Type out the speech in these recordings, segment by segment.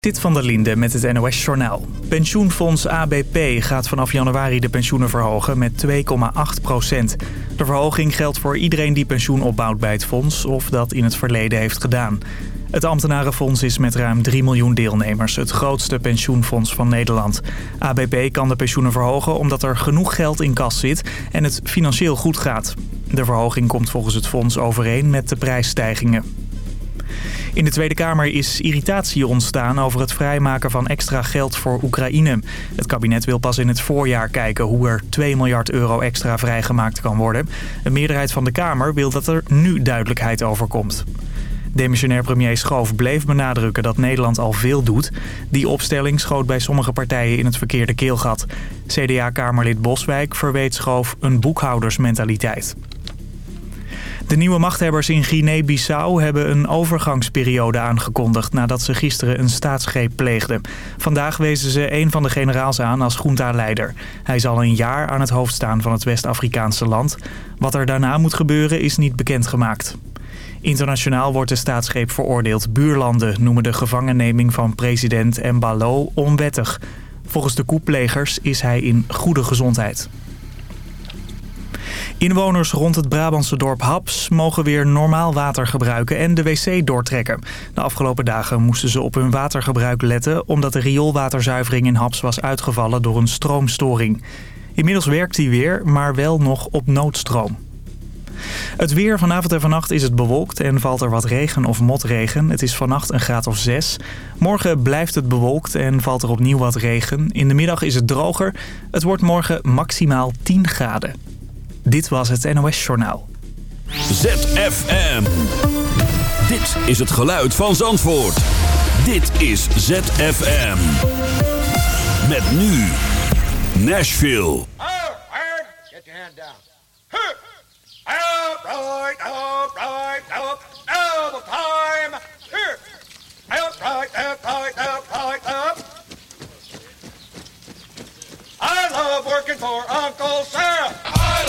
Dit van der Linde met het NOS-journaal. Pensioenfonds ABP gaat vanaf januari de pensioenen verhogen met 2,8 procent. De verhoging geldt voor iedereen die pensioen opbouwt bij het fonds... of dat in het verleden heeft gedaan. Het ambtenarenfonds is met ruim 3 miljoen deelnemers het grootste pensioenfonds van Nederland. ABP kan de pensioenen verhogen omdat er genoeg geld in kas zit en het financieel goed gaat. De verhoging komt volgens het fonds overeen met de prijsstijgingen. In de Tweede Kamer is irritatie ontstaan over het vrijmaken van extra geld voor Oekraïne. Het kabinet wil pas in het voorjaar kijken hoe er 2 miljard euro extra vrijgemaakt kan worden. Een meerderheid van de Kamer wil dat er nu duidelijkheid over komt. Demissionair premier Schoof bleef benadrukken dat Nederland al veel doet. Die opstelling schoot bij sommige partijen in het verkeerde keelgat. CDA-kamerlid Boswijk verweet Schoof een boekhoudersmentaliteit. De nieuwe machthebbers in Guinea-Bissau hebben een overgangsperiode aangekondigd... nadat ze gisteren een staatsgreep pleegden. Vandaag wezen ze een van de generaals aan als junta-leider. Hij zal een jaar aan het hoofd staan van het West-Afrikaanse land. Wat er daarna moet gebeuren is niet bekendgemaakt. Internationaal wordt de staatsgreep veroordeeld. Buurlanden noemen de gevangenneming van president Mbalo onwettig. Volgens de koeplegers is hij in goede gezondheid. Inwoners rond het Brabantse dorp Haps mogen weer normaal water gebruiken en de wc doortrekken. De afgelopen dagen moesten ze op hun watergebruik letten... omdat de rioolwaterzuivering in Haps was uitgevallen door een stroomstoring. Inmiddels werkt die weer, maar wel nog op noodstroom. Het weer vanavond en vannacht is het bewolkt en valt er wat regen of motregen. Het is vannacht een graad of 6. Morgen blijft het bewolkt en valt er opnieuw wat regen. In de middag is het droger. Het wordt morgen maximaal 10 graden. Dit was het NOS Journaal. ZFM. Dit is het geluid van Zandvoort. Dit is ZFM. Met nu Nashville. Oh, Get your hand down. Up, right, up, right, up, double time. Here. Up, right, up, right, up, right, up. I love working for Uncle Sam.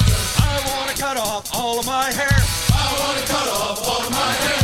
I wanna cut off all of my hair. I wanna cut off all of my hair.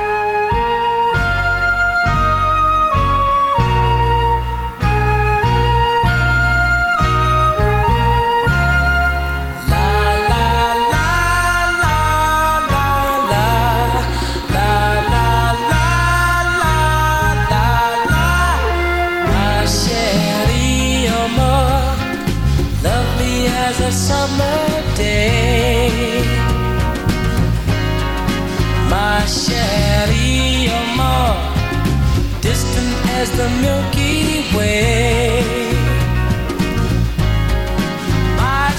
as the Milky Way. My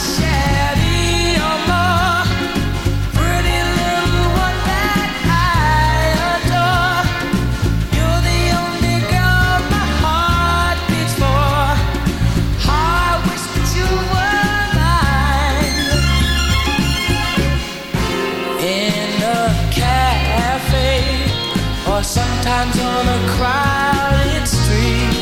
pretty little one that I adore. You're the only girl my heart beats for. I wish that you were mine. In a cafe, or sometimes on a crowd street.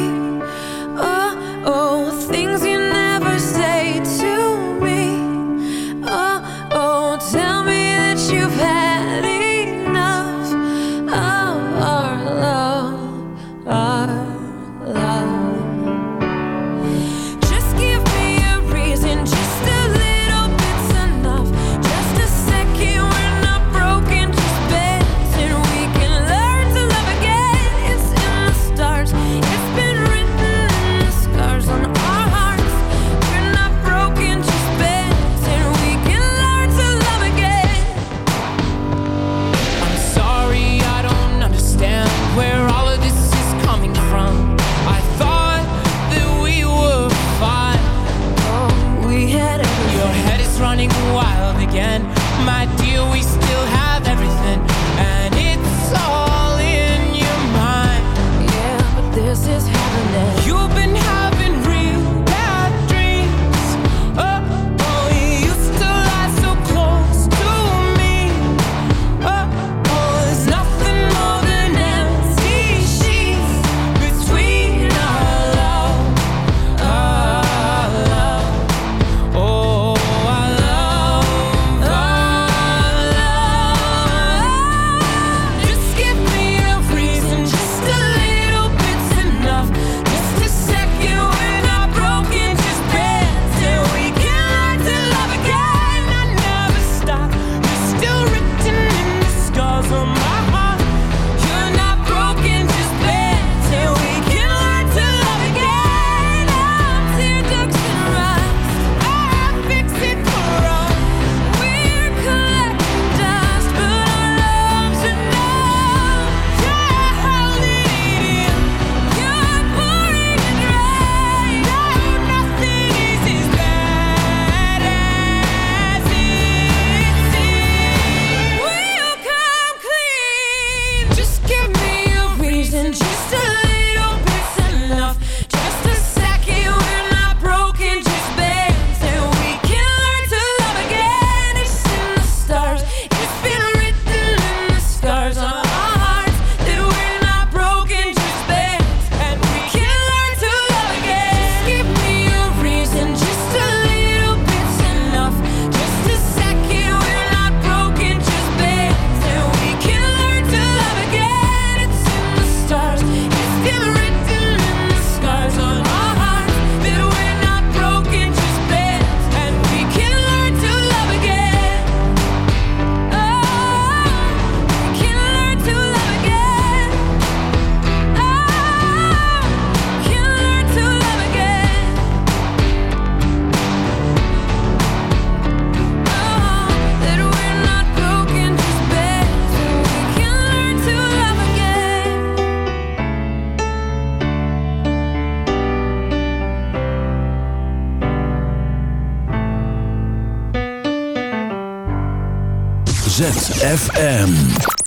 ZFM.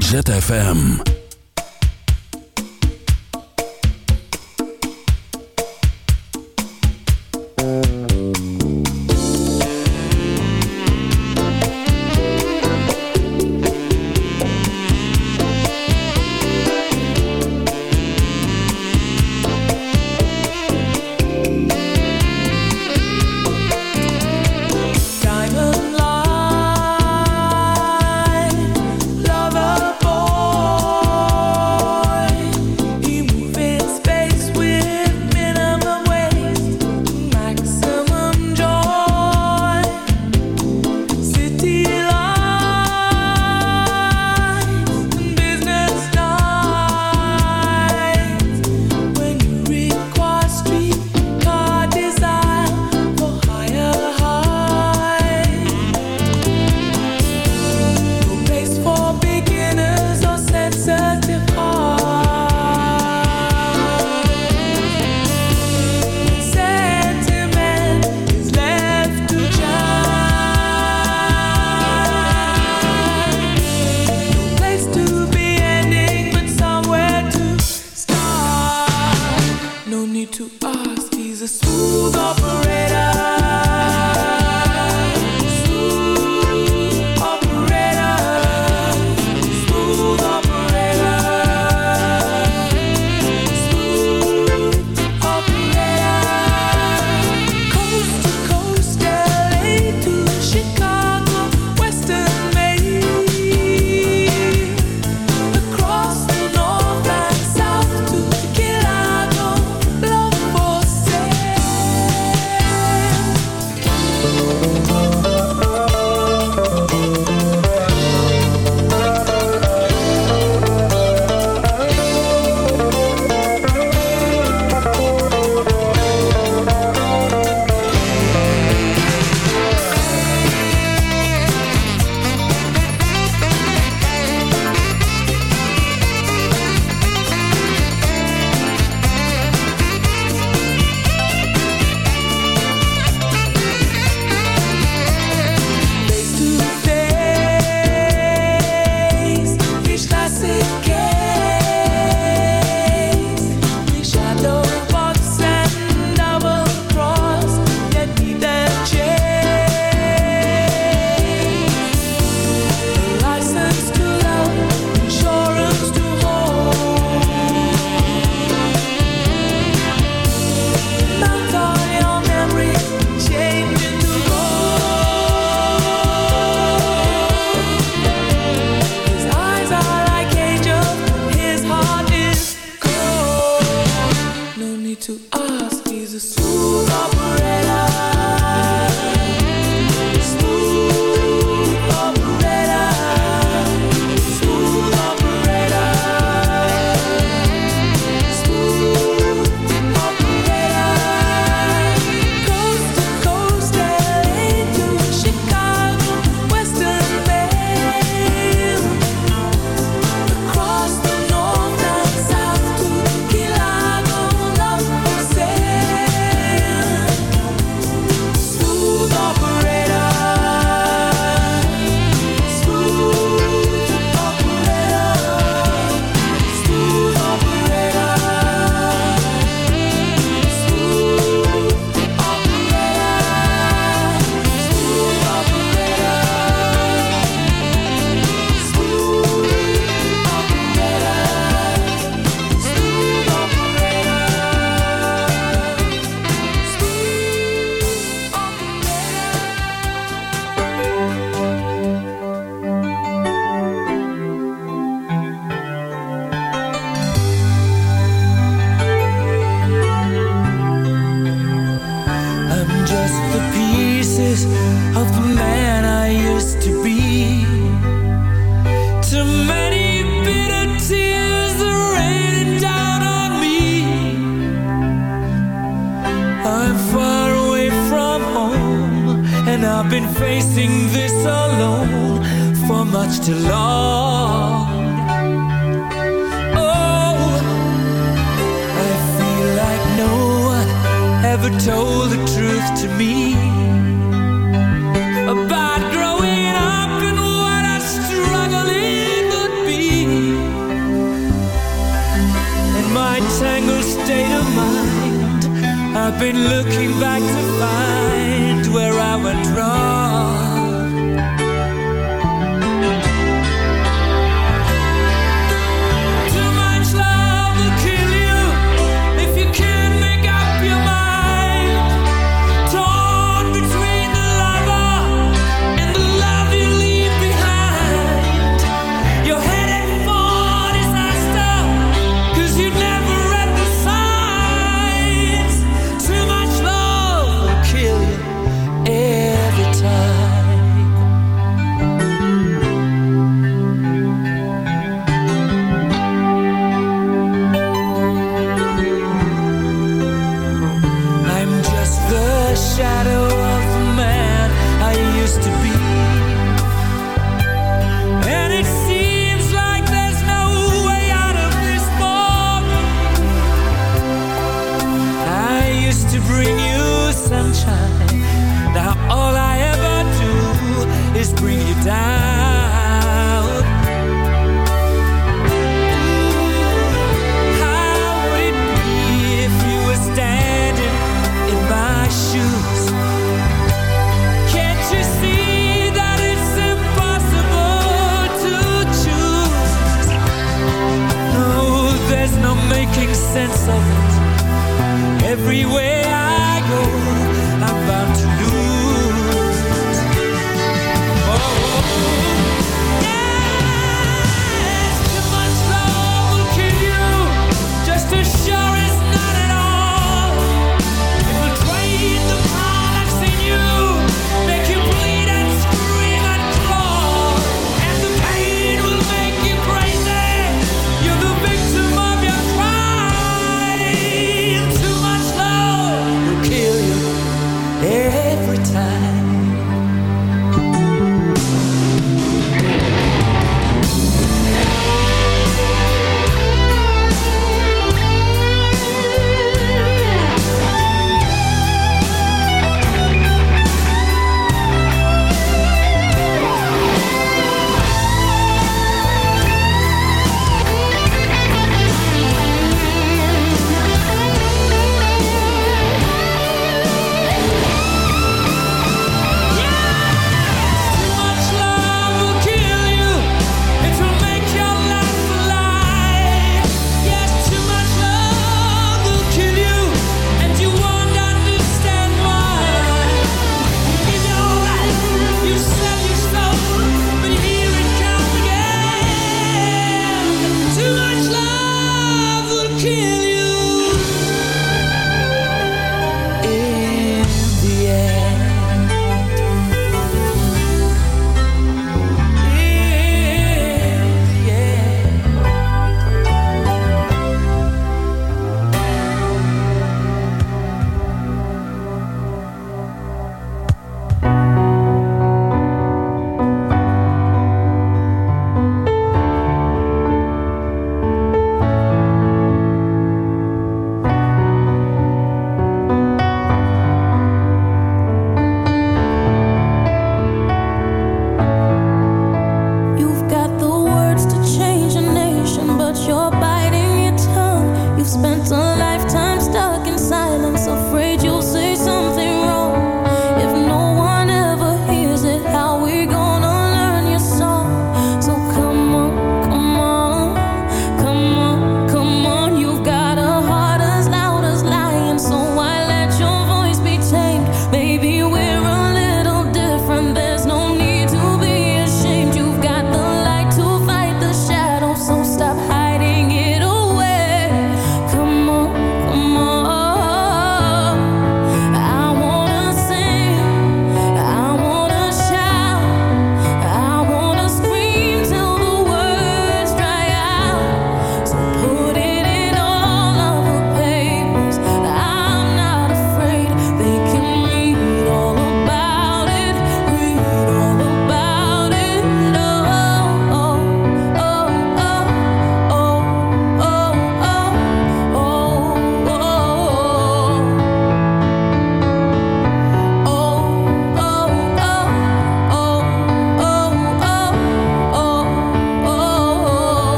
ZFM.